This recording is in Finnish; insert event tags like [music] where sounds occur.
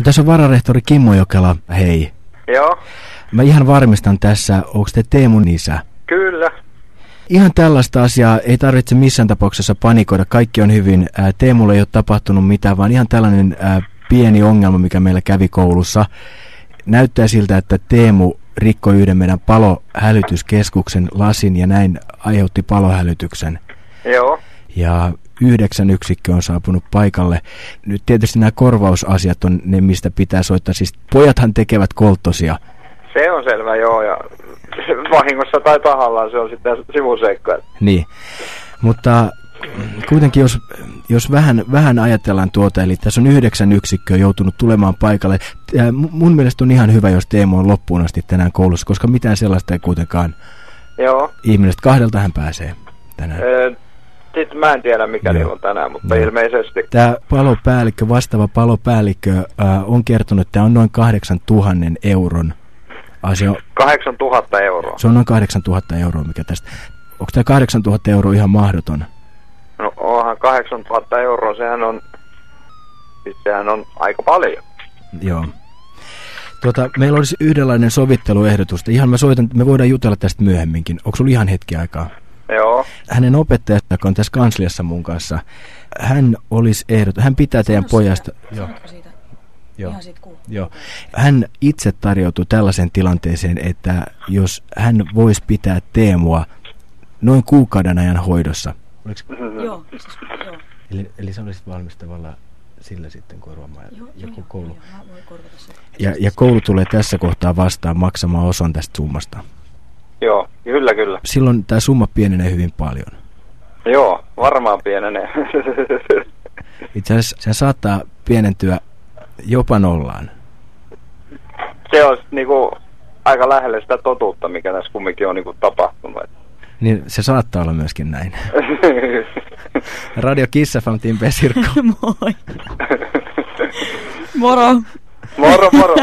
No, tässä on vararehtori Kimmo Jokela, hei. Joo, Mä ihan varmistan tässä, onko te Teemun isä? kyllä. Ihan tällaista asiaa ei tarvitse missään tapauksessa panikoida, kaikki on hyvin. Teemulle ei ole tapahtunut mitään, vaan ihan tällainen pieni ongelma, mikä meillä kävi koulussa. Näyttää siltä, että Teemu rikkoi yhden meidän palohälytyskeskuksen lasin ja näin aiheutti palohälytyksen. Joo, Ja yhdeksän yksikkö on saapunut paikalle. Nyt tietysti nämä korvausasiat on ne, mistä pitää soittaa. Siis pojathan tekevät kolttosia. se on selvä, joo. Ja vahingossa tai tahallaan se on sitten sivuseikka. Niin, mutta kuitenkin jos, jos vähän, vähän ajatellaan tuota, eli tässä on yhdeksän yksikköä joutunut tulemaan paikalle. Tää mu- Mun mielestä on ihan hyvä, jos Teemu on loppuun asti tänään koulussa, koska mitään sellaista ei kuitenkaan Joo. ihmisestä kahdelta hän pääsee tänään. Ee, Sitten mä en tiedä mikä niillä on tänään, mutta Joo. ilmeisesti. Tämä palopäällikkö, vastaava palopäällikkö äh, on kertonut, että tämä on noin 8000 euron asia. 8000 euroa. Se on noin 8000 euroa, mikä tästä. Onko tämä 8000 euroa ihan mahdoton? No onhan 8000 euroa, sehän on, sehän on aika paljon. Joo. Tuota, meillä olisi yhdenlainen sovitteluehdotus. Ihan mä soitan, me voidaan jutella tästä myöhemminkin. Onko sulla ihan hetki aikaa? Joo, Hänen opettajansa, joka on tässä kansliassa mun kanssa, hän olisi ehdot, hän pitää teidän pojasta. Joo, joo. Ihan siitä kuuluu. Joo. Hän itse tarjoutui tällaiseen tilanteeseen, että jos hän voisi pitää Teemua noin kuukauden ajan hoidossa. Oliko, Joo, siis, joo. eli, eli sä olisit valmis tavallaan sillä sitten korvaamaan Joo, joku joo, koulu. joo. Ja, ja koulu tulee tässä kohtaa vastaan maksamaan osan tästä summasta. joo, kyllä kyllä. Silloin tämä summa pienenee hyvin paljon. Joo, varmaan pienenee. Itse asiassa se saattaa pienentyä jopa nollaan. se on niinku aika lähelle sitä totuutta, mikä tässä kumminkin on niinku tapahtunut. Niin se saattaa olla myöskin näin. [laughs] Radio Kiss FM, Pesirkko. [laughs] Moi. Moro. moro moro!